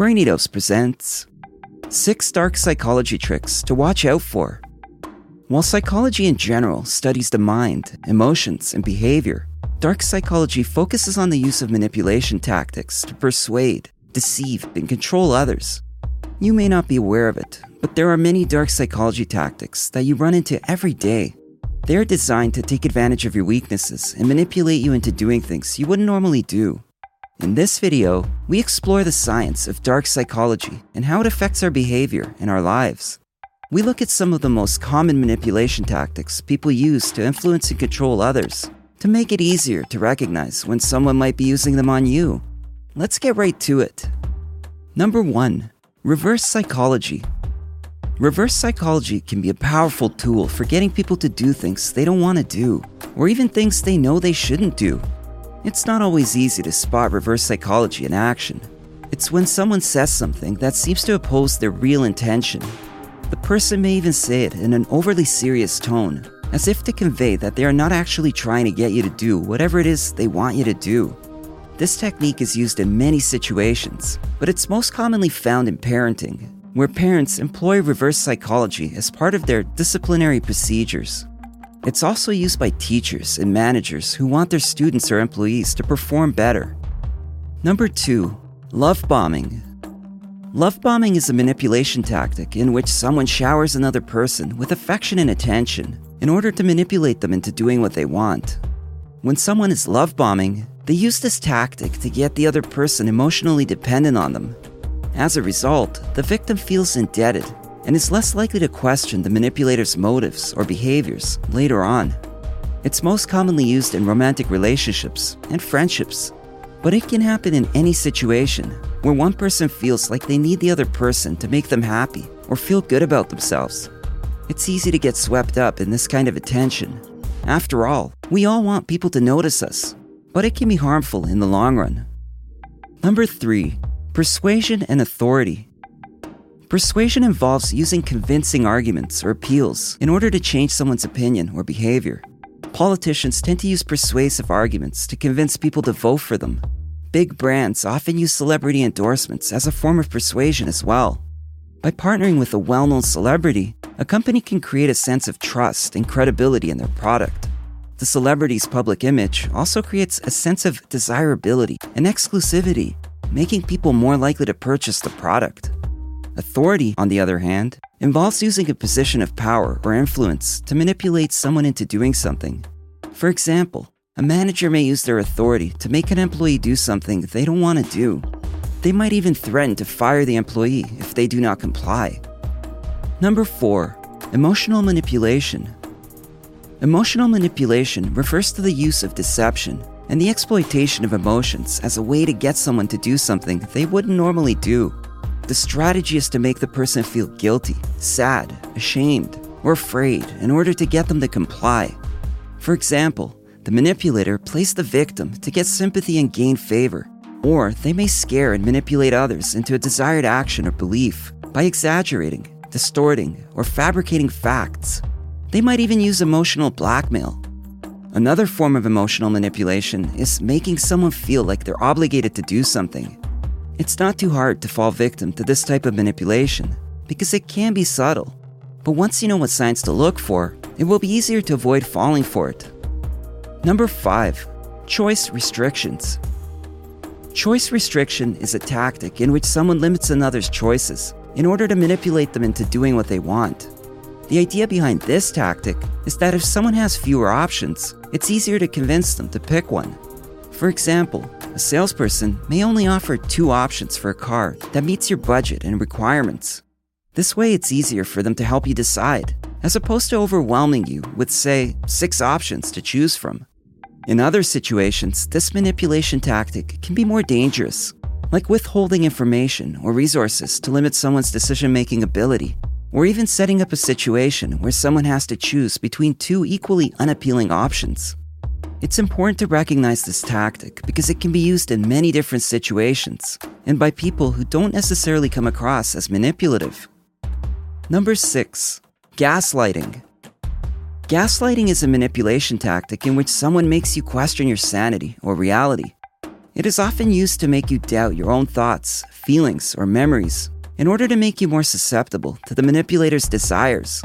Brainy Dose presents 6 Dark Psychology Tricks to Watch Out For. While psychology in general studies the mind, emotions, and behavior, dark psychology focuses on the use of manipulation tactics to persuade, deceive, and control others. You may not be aware of it, but there are many dark psychology tactics that you run into every day. They are designed to take advantage of your weaknesses and manipulate you into doing things you wouldn't normally do. In this video, we explore the science of dark psychology and how it affects our behavior and our lives. We look at some of the most common manipulation tactics people use to influence and control others, to make it easier to recognize when someone might be using them on you. Let's get right to it. Number 1. Reverse psychology. Reverse psychology can be a powerful tool for getting people to do things they don't want to do, or even things they know they shouldn't do. It's not always easy to spot reverse psychology in action. It's when someone says something that seems to oppose their real intention. The person may even say it in an overly serious tone, as if to convey that they are not actually trying to get you to do whatever it is they want you to do. This technique is used in many situations, but it's most commonly found in parenting, where parents employ reverse psychology as part of their disciplinary procedures. It's also used by teachers and managers who want their students or employees to perform better. Number two, love bombing. Love bombing is a manipulation tactic in which someone showers another person with affection and attention in order to manipulate them into doing what they want. When someone is love bombing, they use this tactic to get the other person emotionally dependent on them. As a result, the victim feels indebted and is less likely to question the manipulator's motives or behaviors later on. It's most commonly used in romantic relationships and friendships, but it can happen in any situation where one person feels like they need the other person to make them happy or feel good about themselves. It's easy to get swept up in this kind of attention. After all, we all want people to notice us, but it can be harmful in the long run. Number 3. Persuasion and authority. Persuasion involves using convincing arguments or appeals in order to change someone's opinion or behavior. Politicians tend to use persuasive arguments to convince people to vote for them. Big brands often use celebrity endorsements as a form of persuasion as well. By partnering with a well known celebrity, a company can create a sense of trust and credibility in their product. The celebrity's public image also creates a sense of desirability and exclusivity, making people more likely to purchase the product. Authority, on the other hand, involves using a position of power or influence to manipulate someone into doing something. For example, a manager may use their authority to make an employee do something they don't want to do. They might even threaten to fire the employee if they do not comply. Number 4. Emotional manipulation. Emotional manipulation refers to the use of deception and the exploitation of emotions as a way to get someone to do something they wouldn't normally do. The strategy is to make the person feel guilty, sad, ashamed, or afraid in order to get them to comply. For example, the manipulator plays the victim to get sympathy and gain favor, or they may scare and manipulate others into a desired action or belief by exaggerating, distorting, or fabricating facts. They might even use emotional blackmail. Another form of emotional manipulation is making someone feel like they're obligated to do something it's not too hard to fall victim to this type of manipulation because it can be subtle. But once you know what signs to look for, it will be easier to avoid falling for it. Number 5. Choice restrictions. Choice restriction is a tactic in which someone limits another's choices in order to manipulate them into doing what they want. The idea behind this tactic is that if someone has fewer options, it's easier to convince them to pick one. For example, a salesperson may only offer two options for a car that meets your budget and requirements. This way, it's easier for them to help you decide, as opposed to overwhelming you with, say, six options to choose from. In other situations, this manipulation tactic can be more dangerous, like withholding information or resources to limit someone's decision making ability, or even setting up a situation where someone has to choose between two equally unappealing options. It's important to recognize this tactic because it can be used in many different situations and by people who don't necessarily come across as manipulative. Number 6. Gaslighting. Gaslighting is a manipulation tactic in which someone makes you question your sanity or reality. It is often used to make you doubt your own thoughts, feelings, or memories in order to make you more susceptible to the manipulator's desires.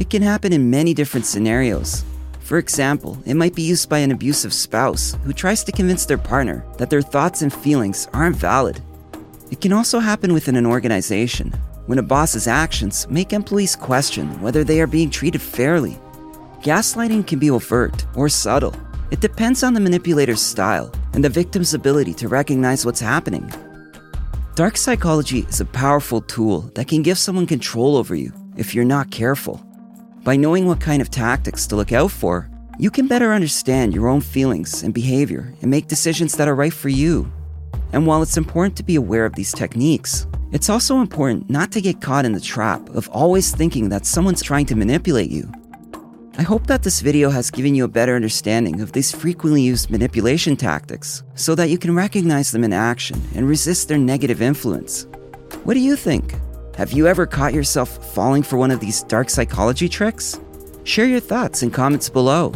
It can happen in many different scenarios. For example, it might be used by an abusive spouse who tries to convince their partner that their thoughts and feelings aren't valid. It can also happen within an organization when a boss's actions make employees question whether they are being treated fairly. Gaslighting can be overt or subtle. It depends on the manipulator's style and the victim's ability to recognize what's happening. Dark psychology is a powerful tool that can give someone control over you if you're not careful. By knowing what kind of tactics to look out for, you can better understand your own feelings and behavior and make decisions that are right for you. And while it's important to be aware of these techniques, it's also important not to get caught in the trap of always thinking that someone's trying to manipulate you. I hope that this video has given you a better understanding of these frequently used manipulation tactics so that you can recognize them in action and resist their negative influence. What do you think? Have you ever caught yourself falling for one of these dark psychology tricks? Share your thoughts in comments below.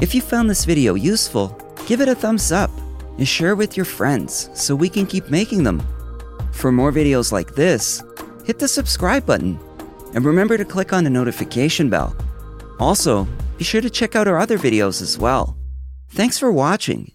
If you found this video useful, give it a thumbs up and share it with your friends so we can keep making them. For more videos like this, hit the subscribe button and remember to click on the notification bell. Also, be sure to check out our other videos as well. Thanks for watching